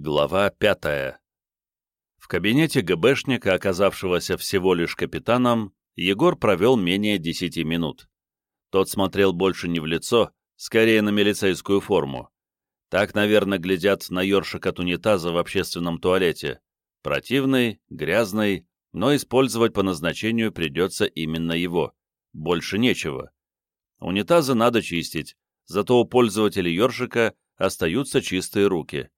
Глава пятая. В кабинете ГБшника, оказавшегося всего лишь капитаном, Егор провел менее десяти минут. Тот смотрел больше не в лицо, скорее на милицейскую форму. Так, наверное, глядят на ёршик от унитаза в общественном туалете. Противный, грязный, но использовать по назначению придется именно его. Больше нечего. Унитазы надо чистить, зато у пользователей ёршика остаются чистые руки.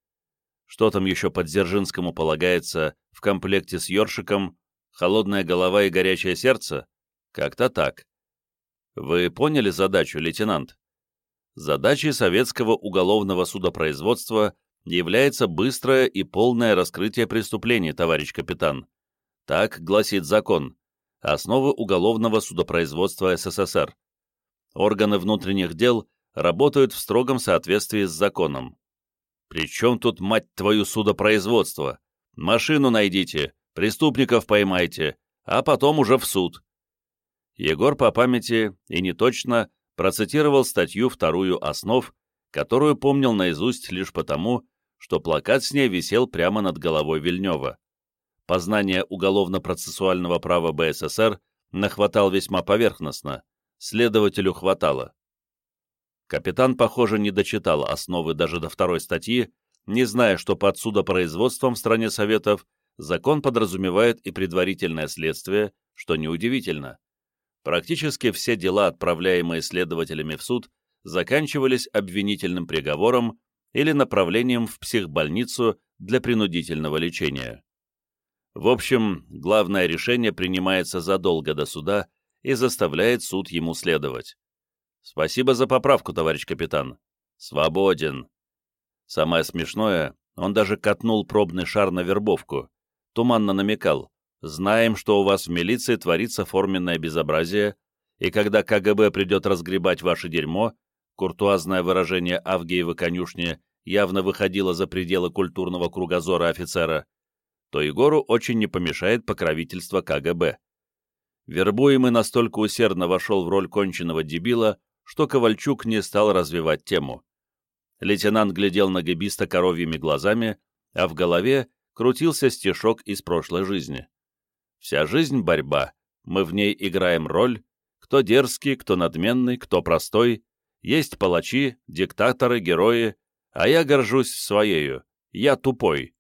Что там еще под Дзержинскому полагается в комплекте с ёршиком? Холодная голова и горячее сердце? Как-то так. Вы поняли задачу, лейтенант? Задачей советского уголовного судопроизводства является быстрое и полное раскрытие преступлений, товарищ капитан. Так гласит закон. Основы уголовного судопроизводства СССР. Органы внутренних дел работают в строгом соответствии с законом. «При чем тут, мать твою, судопроизводство? Машину найдите, преступников поймайте, а потом уже в суд». Егор по памяти и не точно процитировал статью вторую «Основ», которую помнил наизусть лишь потому, что плакат с ней висел прямо над головой Вильнева. Познание уголовно-процессуального права БССР нахватал весьма поверхностно, следователю хватало. Капитан, похоже, не дочитал основы даже до второй статьи, не зная, что под судопроизводством в стране Советов закон подразумевает и предварительное следствие, что неудивительно. Практически все дела, отправляемые следователями в суд, заканчивались обвинительным приговором или направлением в психбольницу для принудительного лечения. В общем, главное решение принимается задолго до суда и заставляет суд ему следовать. Спасибо за поправку, товарищ капитан. Свободен. Самое смешное, он даже катнул пробный шар на вербовку. Туманно намекал. Знаем, что у вас в милиции творится форменное безобразие, и когда КГБ придет разгребать ваше дерьмо, куртуазное выражение Авгиева конюшни явно выходило за пределы культурного кругозора офицера, то Егору очень не помешает покровительство КГБ. Вербуемый настолько усердно вошел в роль конченного дебила, что Ковальчук не стал развивать тему. Лейтенант глядел на гибиста коровьими глазами, а в голове крутился стишок из прошлой жизни. «Вся жизнь — борьба, мы в ней играем роль, кто дерзкий, кто надменный, кто простой, есть палачи, диктаторы, герои, а я горжусь своею, я тупой».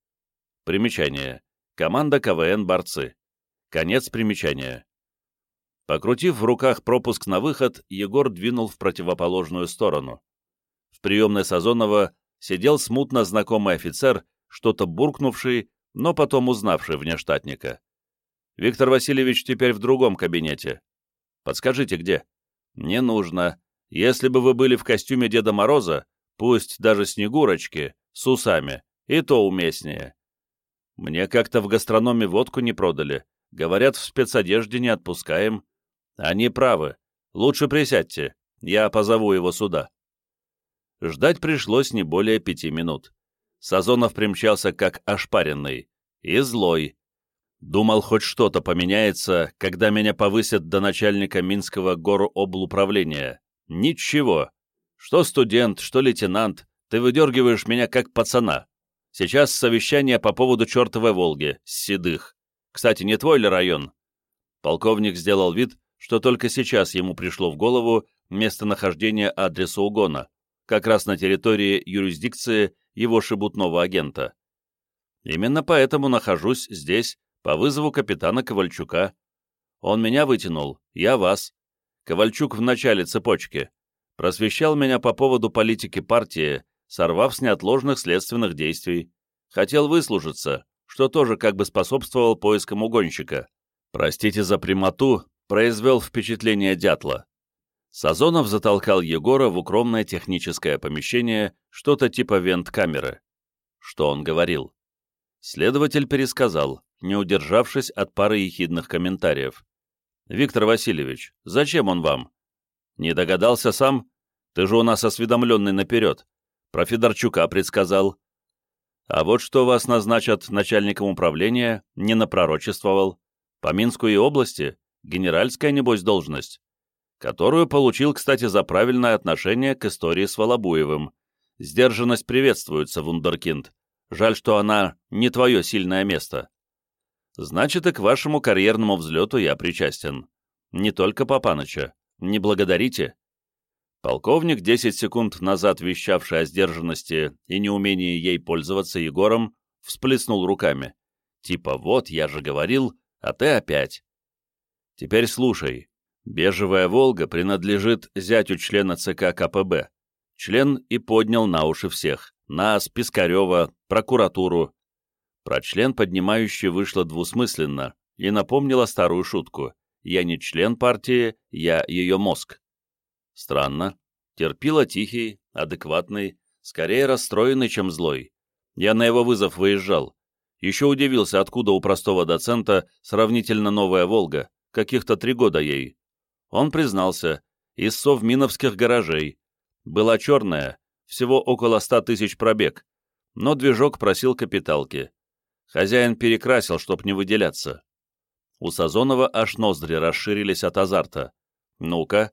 Примечание. Команда КВН «Борцы». Конец примечания. Покрутив в руках пропуск на выход, Егор двинул в противоположную сторону. В приемной Сазонова сидел смутно знакомый офицер, что-то буркнувший, но потом узнавший внештатника. «Виктор Васильевич теперь в другом кабинете. Подскажите, где?» «Не нужно. Если бы вы были в костюме Деда Мороза, пусть даже Снегурочки, с усами, и то уместнее. Мне как-то в гастрономе водку не продали. Говорят, в спецодежде не отпускаем. Они правы. Лучше присядьте. Я позову его сюда. Ждать пришлось не более пяти минут. Сазонов примчался как ошпаренный. И злой. Думал, хоть что-то поменяется, когда меня повысят до начальника Минского гороблуправления. Ничего. Что студент, что лейтенант, ты выдергиваешь меня как пацана. Сейчас совещание по поводу чертовой Волги, Седых. Кстати, не твой ли район? Полковник сделал вид, что только сейчас ему пришло в голову местонахождение адреса угона, как раз на территории юрисдикции его шебутного агента. Именно поэтому нахожусь здесь, по вызову капитана Ковальчука. Он меня вытянул, я вас. Ковальчук в начале цепочки. Просвещал меня по поводу политики партии, сорвав с неотложных следственных действий. Хотел выслужиться, что тоже как бы способствовал поискам угонщика. Простите за прямоту, произвел впечатление дятла. Сазонов затолкал Егора в укромное техническое помещение, что-то типа вент-камеры. Что он говорил? Следователь пересказал, не удержавшись от пары ехидных комментариев. «Виктор Васильевич, зачем он вам?» «Не догадался сам? Ты же у нас осведомленный наперед. Про Федорчука предсказал. А вот что вас назначат начальником управления, не напророчествовал. По Минской области генеральская, небось, должность, которую получил, кстати, за правильное отношение к истории с Волобуевым. Сдержанность приветствуется, вундеркинд. Жаль, что она не твое сильное место. Значит, и к вашему карьерному взлету я причастен. Не только Папаныча. Не благодарите. Полковник, 10 секунд назад вещавший о сдержанности и неумении ей пользоваться Егором, всплеснул руками. Типа, вот, я же говорил, а ты опять. Теперь слушай. Бежевая «Волга» принадлежит зятю члена ЦК КПБ. Член и поднял на уши всех. Нас, Пискарева, прокуратуру. Про член поднимающий вышло двусмысленно и напомнила старую шутку. Я не член партии, я ее мозг. Странно. Терпила тихий, адекватный, скорее расстроенный, чем злой. Я на его вызов выезжал. Еще удивился, откуда у простого доцента сравнительно новая «Волга», каких-то три года ей. Он признался, из совминовских гаражей. Была черная, всего около ста тысяч пробег, но движок просил капиталки. Хозяин перекрасил, чтоб не выделяться. У Сазонова аж ноздри расширились от азарта. Ну-ка,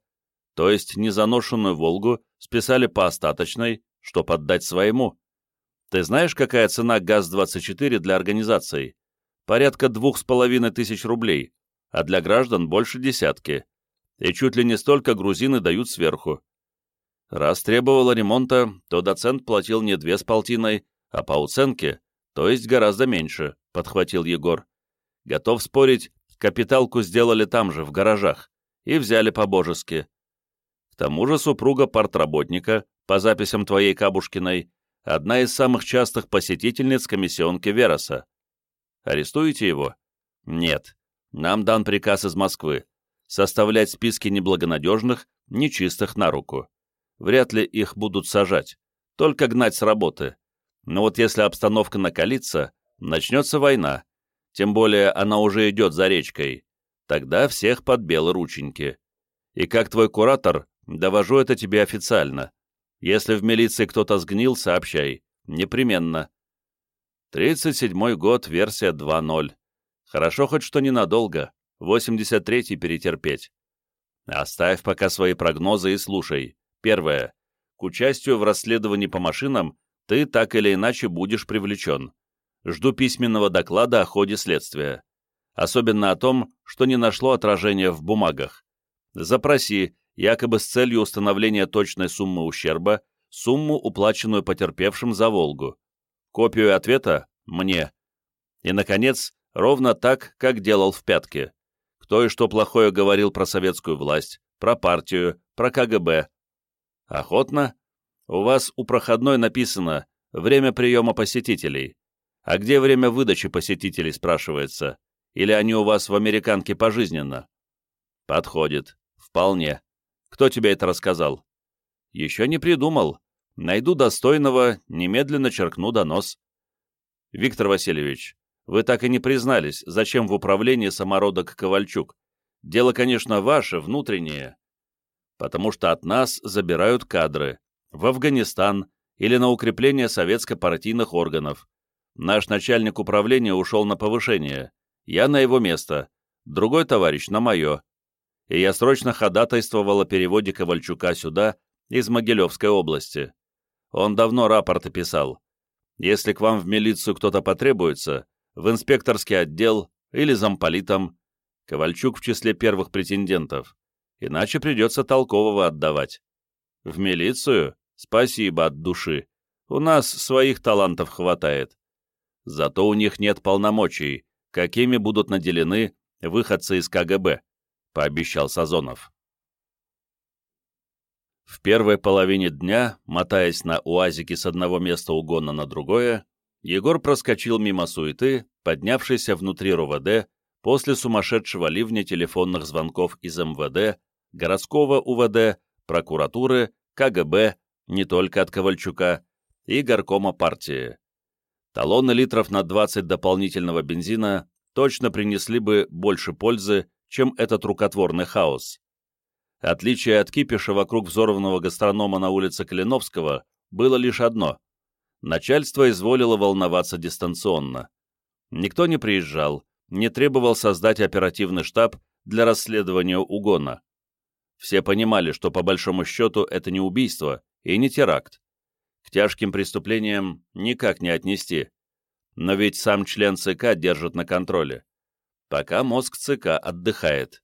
то есть незаношенную «Волгу» списали по остаточной, чтоб отдать своему. Ты знаешь, какая цена ГАЗ-24 для организаций? Порядка двух с половиной тысяч рублей, а для граждан больше десятки. И чуть ли не столько грузины дают сверху. Раз требовало ремонта, то доцент платил не две с полтиной, а по уценке, то есть гораздо меньше, подхватил Егор. Готов спорить, капиталку сделали там же, в гаражах, и взяли по-божески. К тому же супруга партработника, по записям твоей Кабушкиной, одна из самых частых посетительниц комиссионки Вероса. Арестуете его? Нет. Нам дан приказ из Москвы составлять списки неблагонадежных, нечистых на руку. Вряд ли их будут сажать, только гнать с работы. Но вот если обстановка накалится, начнется война, тем более она уже идет за речкой, тогда всех под белые рученьки. И как твой куратор, довожу это тебе официально. Если в милиции кто-то сгнил, сообщай. Непременно. 37-й год, версия 2.0. Хорошо хоть что ненадолго. 83-й перетерпеть. Оставь пока свои прогнозы и слушай. Первое. К участию в расследовании по машинам ты так или иначе будешь привлечен. Жду письменного доклада о ходе следствия. Особенно о том, что не нашло отражения в бумагах. Запроси, якобы с целью установления точной суммы ущерба, сумму, уплаченную потерпевшим за «Волгу». Копию ответа – мне. И, наконец, ровно так, как делал в пятке. Кто и что плохое говорил про советскую власть, про партию, про КГБ. Охотно? У вас у проходной написано «Время приема посетителей». А где время выдачи посетителей, спрашивается? Или они у вас в американке пожизненно? Подходит. Вполне. Кто тебе это рассказал? Еще не придумал. Найду достойного, немедленно черкну донос. Виктор Васильевич, вы так и не признались, зачем в управлении самородок Ковальчук. Дело, конечно, ваше, внутреннее. Потому что от нас забирают кадры. В Афганистан или на укрепление советско-партийных органов. Наш начальник управления ушел на повышение. Я на его место. Другой товарищ на мое. И я срочно ходатайствовал о переводе Ковальчука сюда, из Могилевской области. Он давно рапорты писал. Если к вам в милицию кто-то потребуется, в инспекторский отдел или замполитом, Ковальчук в числе первых претендентов. Иначе придется толкового отдавать. В милицию? Спасибо от души. У нас своих талантов хватает. Зато у них нет полномочий, какими будут наделены выходцы из КГБ, пообещал Сазонов. В первой половине дня, мотаясь на УАЗике с одного места угона на другое, Егор проскочил мимо суеты, поднявшейся внутри РУВД после сумасшедшего ливня телефонных звонков из МВД, городского УВД, прокуратуры, КГБ, не только от Ковальчука, и горкома партии. Талоны литров на 20 дополнительного бензина точно принесли бы больше пользы, чем этот рукотворный хаос. Отличие от кипиша вокруг взорванного гастронома на улице Калиновского было лишь одно. Начальство изволило волноваться дистанционно. Никто не приезжал, не требовал создать оперативный штаб для расследования угона. Все понимали, что по большому счету это не убийство и не теракт. К тяжким преступлениям никак не отнести. Но ведь сам член ЦК держит на контроле. Пока мозг ЦК отдыхает.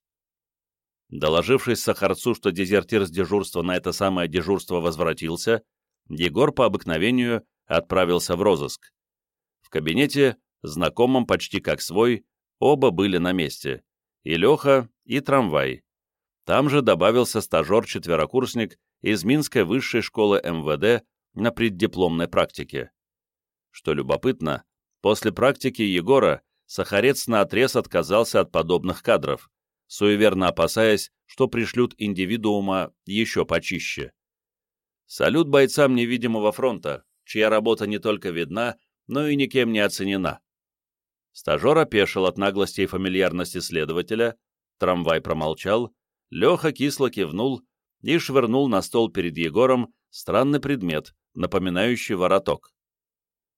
Доложившись Сахарцу, что дезертир с дежурства на это самое дежурство возвратился, Егор по обыкновению отправился в розыск. В кабинете, знакомом почти как свой, оба были на месте. И Леха, и трамвай. Там же добавился стажер-четверокурсник из Минской высшей школы МВД на преддипломной практике. Что любопытно, после практики Егора Сахарец наотрез отказался от подобных кадров, суеверно опасаясь, что пришлют индивидуума еще почище. Салют бойцам невидимого фронта, чья работа не только видна, но и никем не оценена. Стажер опешил от наглости и фамильярности следователя, трамвай промолчал, Леха кисло кивнул и швырнул на стол перед Егором странный предмет, напоминающий вороток.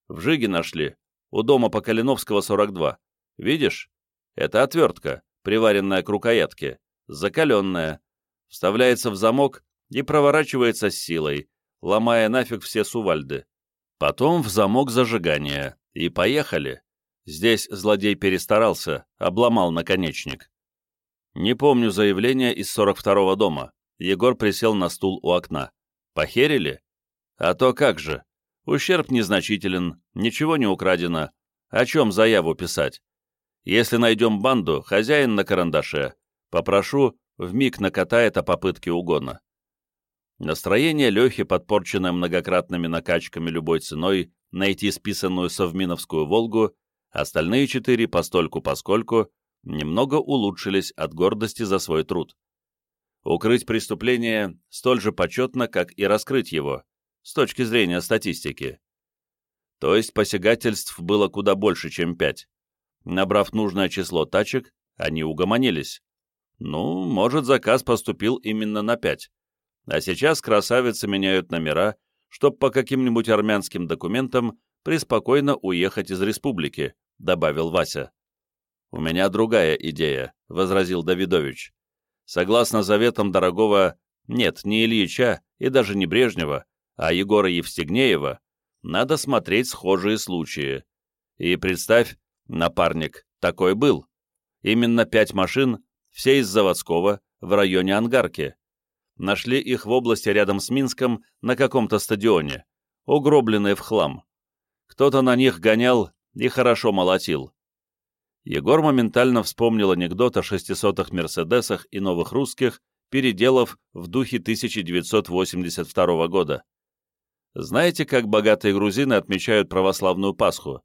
В Жиге нашли, у дома по Калиновского, 42. Видишь? Это отвертка, приваренная к рукоятке, закаленная, вставляется в замок и проворачивается с силой, ломая нафиг все сувальды. Потом в замок зажигания. И поехали. Здесь злодей перестарался, обломал наконечник. Не помню заявления из 42-го дома. Егор присел на стул у окна. Похерили? А то как же. Ущерб незначителен, ничего не украдено. О чем заяву писать? Если найдем банду, хозяин на карандаше. Попрошу, вмиг накатает о попытке угона. Настроение Лехи, подпорченное многократными накачками любой ценой, найти списанную совминовскую «Волгу», остальные четыре постольку-поскольку немного улучшились от гордости за свой труд. Укрыть преступление столь же почетно, как и раскрыть его, с точки зрения статистики. То есть посягательств было куда больше, чем пять. Набрав нужное число тачек, они угомонились. Ну, может, заказ поступил именно на пять. А сейчас красавицы меняют номера, чтоб по каким-нибудь армянским документам преспокойно уехать из республики, добавил Вася. «У меня другая идея», — возразил Давидович. «Согласно заветам дорогого, нет, не Ильича и даже не Брежнева, а Егора Евстигнеева, надо смотреть схожие случаи. И представь, напарник, такой был. Именно пять машин, все из заводского, в районе Ангарки. Нашли их в области рядом с Минском на каком-то стадионе, угробленные в хлам. Кто-то на них гонял и хорошо молотил. Егор моментально вспомнил анекдот о шестисотых «Мерседесах» и новых русских, переделав в духе 1982 года. Знаете, как богатые грузины отмечают православную Пасху?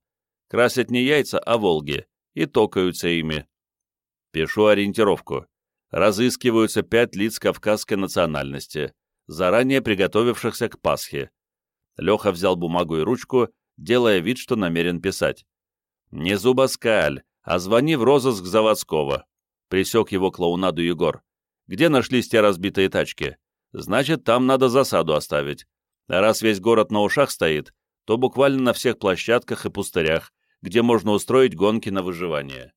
Красят не яйца, а Волги, и токаются ими. Пишу ориентировку. Разыскиваются пять лиц кавказской национальности, заранее приготовившихся к Пасхе. Леха взял бумагу и ручку, делая вид, что намерен писать. «Не зубоскаль, а звони в розыск заводского», — присек его клоунаду Егор. «Где нашлись те разбитые тачки? Значит, там надо засаду оставить. А раз весь город на ушах стоит, то буквально на всех площадках и пустырях, где можно устроить гонки на выживание».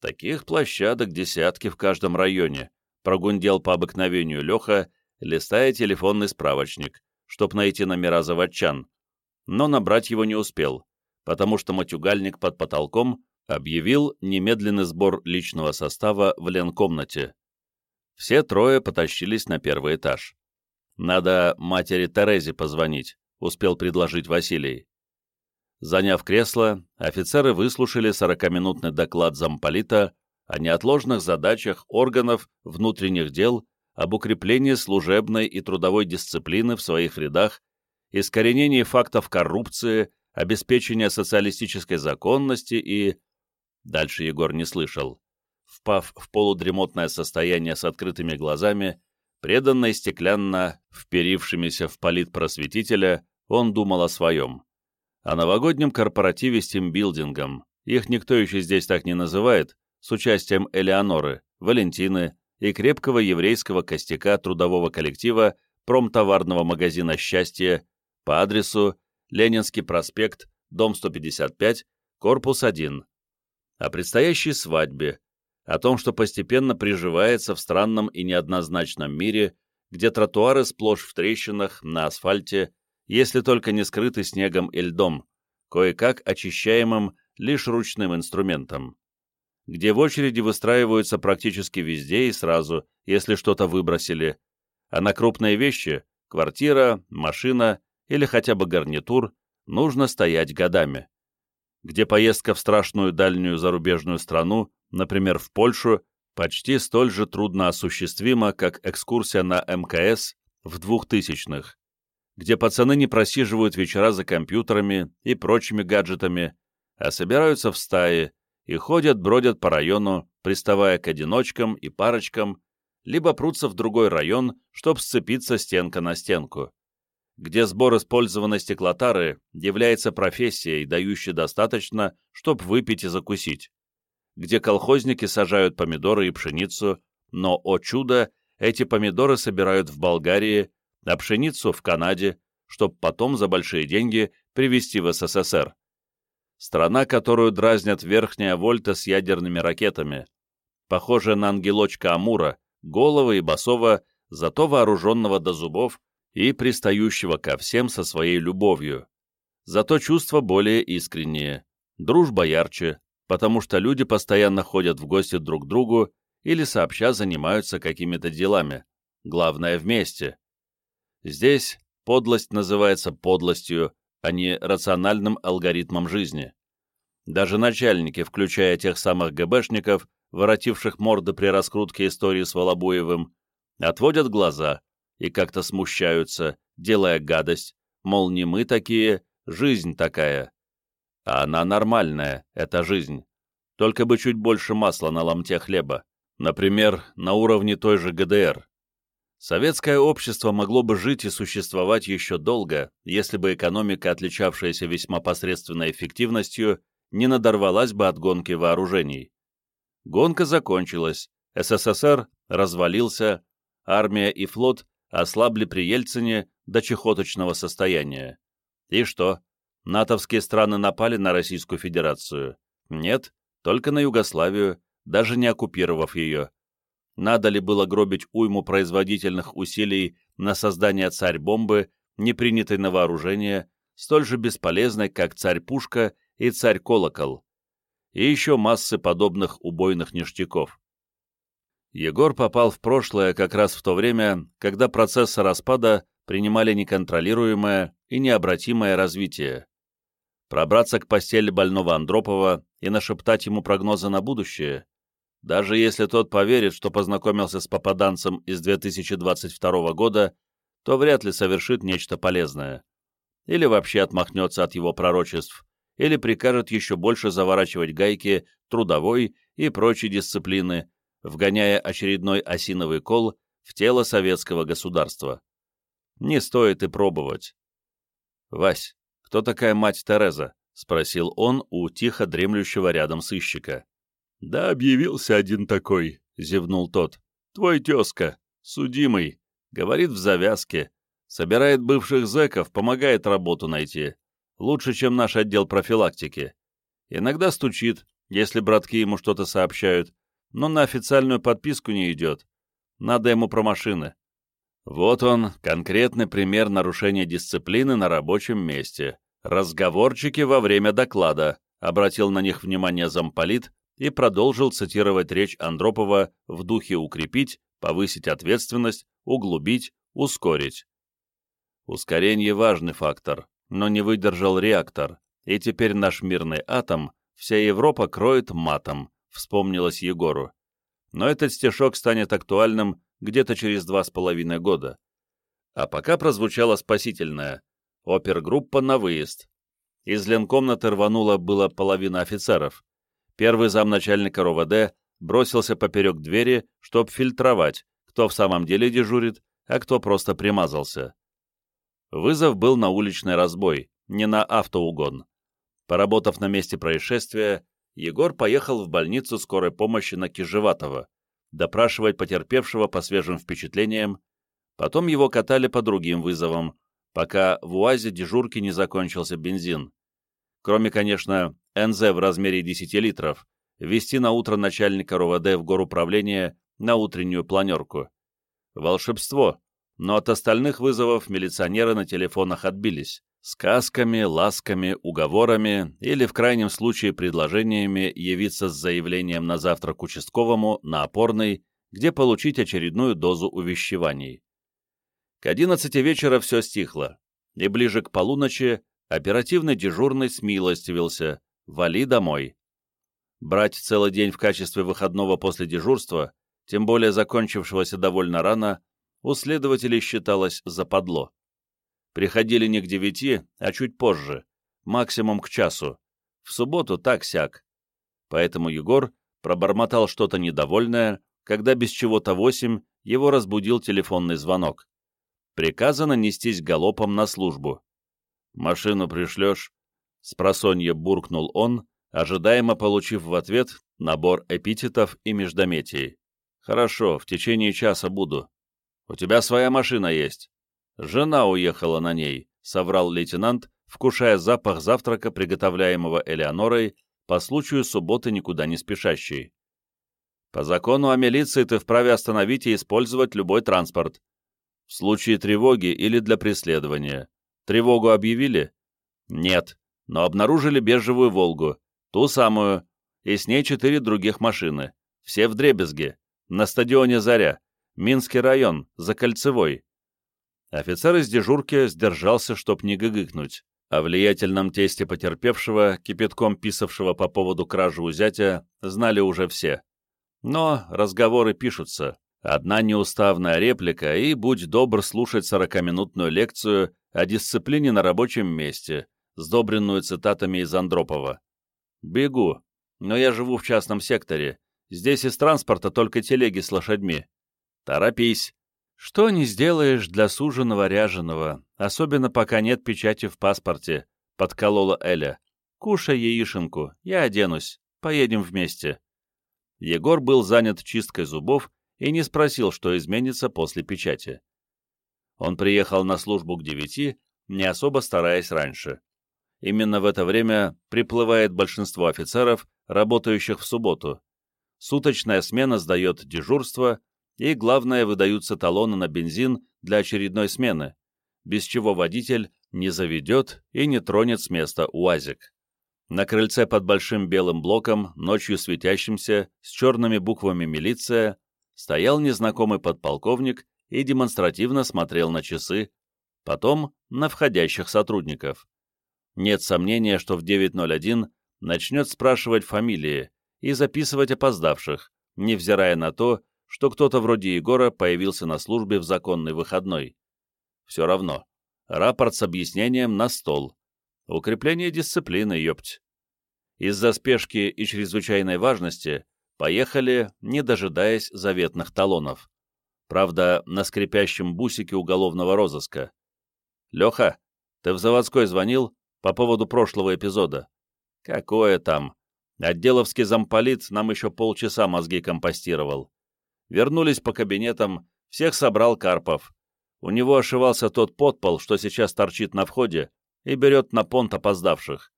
«Таких площадок десятки в каждом районе», — прогундел по обыкновению Леха, листая телефонный справочник, чтоб найти номера заводчан. Но набрать его не успел, потому что матюгальник под потолком объявил немедленный сбор личного состава в ленкомнате. Все трое потащились на первый этаж. «Надо матери Терезе позвонить», — успел предложить Василий. Заняв кресло, офицеры выслушали сорокаминутный доклад замполита о неотложных задачах органов внутренних дел об укреплении служебной и трудовой дисциплины в своих рядах, искоренении фактов коррупции, обеспечения социалистической законности и Дальше Егор не слышал. Впав в полудремотное состояние с открытыми глазами, преданно и стеклянно вперившимися в политпросветителя, он думал о своем. О новогоднем корпоративе с тимбилдингом, их никто еще здесь так не называет, с участием Элеоноры, Валентины и крепкого еврейского костяка трудового коллектива промтоварного магазина «Счастье» по адресу Ленинский проспект, дом 155, корпус 1, о предстоящей свадьбе, о том, что постепенно приживается в странном и неоднозначном мире, где тротуары сплошь в трещинах, на асфальте, если только не скрыты снегом и льдом, кое-как очищаемым лишь ручным инструментом, где в очереди выстраиваются практически везде и сразу, если что-то выбросили, а на крупные вещи — квартира, машина или хотя бы гарнитур — нужно стоять годами, где поездка в страшную дальнюю зарубежную страну, например, в Польшу, почти столь же трудно осуществима, как экскурсия на МКС в двухтысячных, где пацаны не просиживают вечера за компьютерами и прочими гаджетами, а собираются в стаи и ходят-бродят по району, приставая к одиночкам и парочкам, либо прутся в другой район, чтобы сцепиться стенка на стенку, где сбор использованной стеклотары является профессией, дающей достаточно, чтобы выпить и закусить, где колхозники сажают помидоры и пшеницу, но, о чудо, эти помидоры собирают в Болгарии, а пшеницу в Канаде, чтобы потом за большие деньги привезти в СССР. Страна, которую дразнят верхняя вольта с ядерными ракетами, похожая на ангелочка Амура, голого и босого, зато вооруженного до зубов и пристающего ко всем со своей любовью. Зато чувства более искренние, дружба ярче, потому что люди постоянно ходят в гости друг к другу или сообща занимаются какими-то делами, главное вместе. Здесь подлость называется подлостью, а не рациональным алгоритмом жизни. Даже начальники, включая тех самых ГБшников, воротивших морды при раскрутке истории с Волобуевым, отводят глаза и как-то смущаются, делая гадость, мол, не мы такие, жизнь такая. А она нормальная, эта жизнь. Только бы чуть больше масла на ломте хлеба. Например, на уровне той же ГДР. Советское общество могло бы жить и существовать еще долго, если бы экономика, отличавшаяся весьма посредственной эффективностью, не надорвалась бы от гонки вооружений. Гонка закончилась, СССР развалился, армия и флот ослабли при Ельцине до чехоточного состояния. И что? Натовские страны напали на Российскую Федерацию? Нет, только на Югославию, даже не оккупировав ее надо ли было гробить уйму производительных усилий на создание царь-бомбы, не принятой на вооружение, столь же бесполезной, как царь-пушка и царь-колокол, и еще массы подобных убойных ништяков. Егор попал в прошлое как раз в то время, когда процессы распада принимали неконтролируемое и необратимое развитие. Пробраться к постели больного Андропова и нашептать ему прогнозы на будущее даже если тот поверит, что познакомился с попаданцем из 2022 года, то вряд ли совершит нечто полезное. Или вообще отмахнется от его пророчеств, или прикажет еще больше заворачивать гайки трудовой и прочей дисциплины, вгоняя очередной осиновый кол в тело советского государства. Не стоит и пробовать. «Вась, кто такая мать Тереза?» — спросил он у тихо дремлющего рядом сыщика. «Да объявился один такой», — зевнул тот. «Твой тезка, судимый, говорит в завязке, собирает бывших зэков, помогает работу найти. Лучше, чем наш отдел профилактики. Иногда стучит, если братки ему что-то сообщают, но на официальную подписку не идет. Надо ему про машины. Вот он, конкретный пример нарушения дисциплины на рабочем месте. Разговорчики во время доклада, обратил на них внимание замполит, и продолжил цитировать речь Андропова в духе укрепить, повысить ответственность, углубить, ускорить. Ускорение – важный фактор, но не выдержал реактор, и теперь наш мирный атом вся Европа кроет матом, вспомнилось Егору. Но этот стишок станет актуальным где-то через два с половиной года. А пока прозвучало спасительное. Опергруппа на выезд. Из ленкомнаты рванула было половина офицеров. Первый замначальника РОВД бросился поперек двери, чтоб фильтровать, кто в самом деле дежурит, а кто просто примазался. Вызов был на уличный разбой, не на автоугон. Поработав на месте происшествия, Егор поехал в больницу скорой помощи на Кижеватова, допрашивать потерпевшего по свежим впечатлениям, потом его катали по другим вызовам, пока в УАЗе дежурки не закончился бензин. Кроме, конечно, НЗ в размере 10 литров, вести на утро начальника РОВД в горуправление на утреннюю планерку. Волшебство, но от остальных вызовов милиционеры на телефонах отбились. Сказками, ласками, уговорами или, в крайнем случае, предложениями явиться с заявлением на завтра к участковому на опорный, где получить очередную дозу увещеваний. К одиннадцати вечера все стихло, и ближе к полуночи оперативный дежурный смилостивился «Вали домой». Брать целый день в качестве выходного после дежурства, тем более закончившегося довольно рано, у следователей считалось западло. Приходили не к девяти, а чуть позже, максимум к часу. В субботу так-сяк. Поэтому Егор пробормотал что-то недовольное, когда без чего-то восемь его разбудил телефонный звонок. Приказано нестись галопом на службу. «Машину пришлешь?» — спросонье буркнул он, ожидаемо получив в ответ набор эпитетов и междометий. «Хорошо, в течение часа буду. У тебя своя машина есть?» «Жена уехала на ней», — соврал лейтенант, вкушая запах завтрака, приготовляемого Элеонорой, по случаю субботы никуда не спешащей. «По закону о милиции ты вправе остановить и использовать любой транспорт. В случае тревоги или для преследования. Тревогу объявили?» «Нет, но обнаружили бежевую «Волгу», Ту самую. И с ней четыре других машины. Все в дребезге. На стадионе «Заря». Минский район, за Кольцевой. Офицер из дежурки сдержался, чтоб не гыгыкнуть. О влиятельном тесте потерпевшего, кипятком писавшего по поводу кражи у зятя, знали уже все. Но разговоры пишутся. Одна неуставная реплика, и будь добр слушать сорокаминутную лекцию о дисциплине на рабочем месте, сдобренную цитатами из Андропова. «Бегу, но я живу в частном секторе. Здесь из транспорта только телеги с лошадьми. Торопись. Что не сделаешь для суженого ряженого, особенно пока нет печати в паспорте», — подколола Эля. «Кушай яишенку, я оденусь, поедем вместе». Егор был занят чисткой зубов и не спросил, что изменится после печати. Он приехал на службу к девяти, не особо стараясь раньше. Именно в это время приплывает большинство офицеров, работающих в субботу. Суточная смена сдает дежурство, и, главное, выдаются талоны на бензин для очередной смены, без чего водитель не заведет и не тронет с места УАЗик. На крыльце под большим белым блоком, ночью светящимся, с черными буквами «Милиция», стоял незнакомый подполковник и демонстративно смотрел на часы, потом на входящих сотрудников. Нет сомнения, что в 9.01 начнет спрашивать фамилии и записывать опоздавших, невзирая на то, что кто-то вроде Егора появился на службе в законный выходной. Все равно. Рапорт с объяснением на стол. Укрепление дисциплины, ёпть. Из-за спешки и чрезвычайной важности поехали, не дожидаясь заветных талонов. Правда, на скрипящем бусике уголовного розыска. «Леха, ты в заводской звонил?» По поводу прошлого эпизода. Какое там? Отделовский замполит нам еще полчаса мозги компостировал. Вернулись по кабинетам, всех собрал Карпов. У него ошивался тот подпол, что сейчас торчит на входе, и берет на понт опоздавших.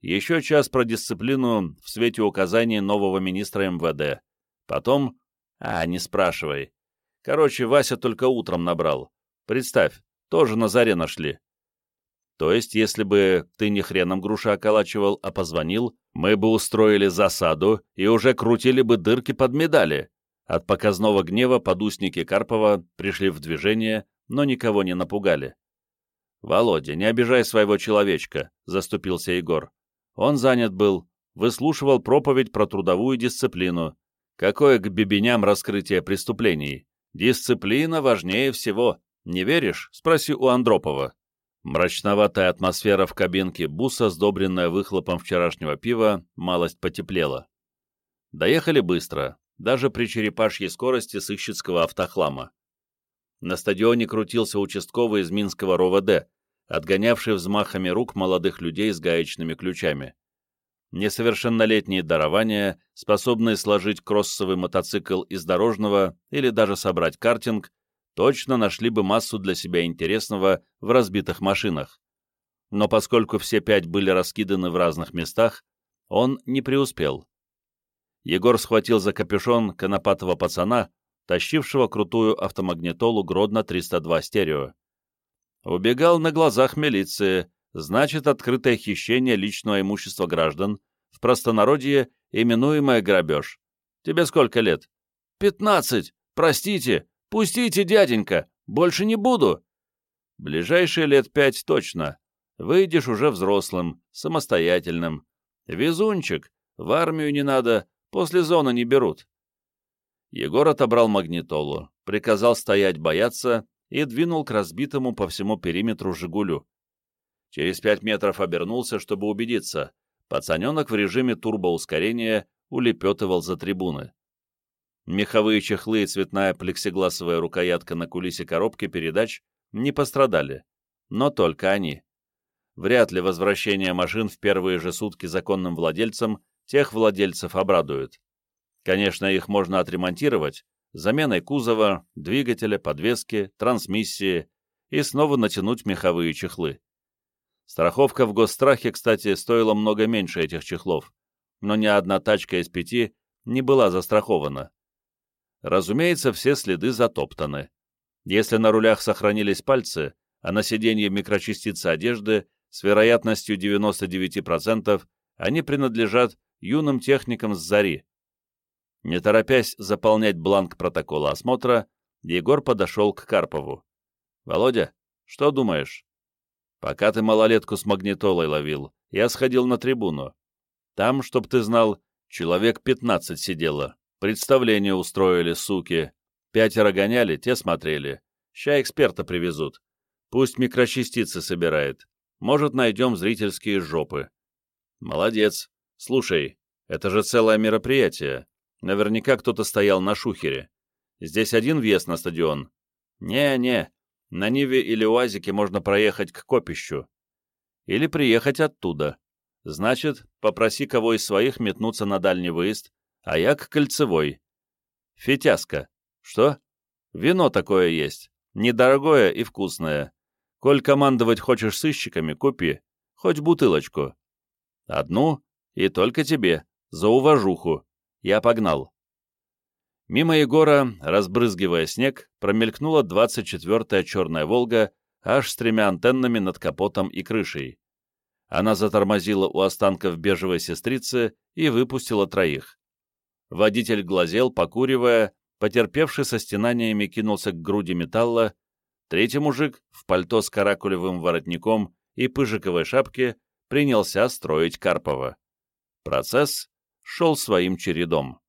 Еще час про дисциплину в свете указаний нового министра МВД. Потом... А, не спрашивай. Короче, Вася только утром набрал. Представь, тоже на заре нашли. То есть, если бы ты не хреном груша околачивал, а позвонил, мы бы устроили засаду и уже крутили бы дырки под медали. От показного гнева подусники Карпова пришли в движение, но никого не напугали. «Володя, не обижай своего человечка», — заступился Егор. Он занят был, выслушивал проповедь про трудовую дисциплину. Какое к бебеням раскрытие преступлений? Дисциплина важнее всего. Не веришь? Спроси у Андропова. Мрачноватая атмосфера в кабинке буса, сдобренная выхлопом вчерашнего пива, малость потеплела. Доехали быстро, даже при черепашьей скорости сыщицкого автохлама. На стадионе крутился участковый из Минского РОВД, отгонявший взмахами рук молодых людей с гаечными ключами. Несовершеннолетние дарования, способные сложить кроссовый мотоцикл из дорожного или даже собрать картинг, точно нашли бы массу для себя интересного в разбитых машинах. Но поскольку все пять были раскиданы в разных местах, он не преуспел. Егор схватил за капюшон конопатого пацана, тащившего крутую автомагнитолу Гродно-302 стерео. Убегал на глазах милиции, значит, открытое хищение личного имущества граждан, в простонародье именуемое грабеж. Тебе сколько лет? Пятнадцать! Простите! Пустите, дяденька! Больше не буду! Ближайшие лет пять точно. Выйдешь уже взрослым, самостоятельным. Везунчик, в армию не надо, после зоны не берут. Егор отобрал магнитолу, приказал стоять бояться и двинул к разбитому по всему периметру «Жигулю». Через пять метров обернулся, чтобы убедиться. Пацаненок в режиме турбоускорения улепетывал за трибуны. Меховые чехлы и цветная плексигласовая рукоятка на кулисе коробки передач не пострадали. Но только они. Вряд ли возвращение машин в первые же сутки законным владельцам тех владельцев обрадует. Конечно, их можно отремонтировать, заменой кузова, двигателя, подвески, трансмиссии и снова натянуть меховые чехлы. Страховка в госстрахе, кстати, стоила много меньше этих чехлов, но ни одна тачка из пяти не была застрахована. Разумеется, все следы затоптаны. Если на рулях сохранились пальцы, а на сиденье микрочастицы одежды, с вероятностью 99% они принадлежат юным техникам с зари. Не торопясь заполнять бланк протокола осмотра, Егор подошел к Карпову. «Володя, что думаешь?» «Пока ты малолетку с магнитолой ловил, я сходил на трибуну. Там, чтоб ты знал, человек 15 сидело. Представление устроили, суки. Пятеро гоняли, те смотрели. Ща эксперта привезут. Пусть микрочастицы собирает. Может, найдем зрительские жопы. Молодец. Слушай, это же целое мероприятие. Наверняка кто-то стоял на шухере. Здесь один въезд на стадион. Не-не, на Ниве или УАЗике можно проехать к копищу. Или приехать оттуда. Значит, попроси кого из своих метнуться на дальний выезд, а я к кольцевой. Фитяска. Что? Вино такое есть. Недорогое и вкусное. Коль командовать хочешь сыщиками, купи. Хоть бутылочку. Одну и только тебе, за уважуху. Я погнал. Мимо Егора, разбрызгивая снег, промелькнула 24-я черная «Волга» аж с тремя антеннами над капотом и крышей. Она затормозила у останков бежевой сестрицы и выпустила троих. Водитель глазел, покуривая, потерпевший со стенаниями кинулся к груди металла, третий мужик в пальто с каракулевым воротником и пыжиковой шапке принялся строить Карпова. Процесс шел своим чередом.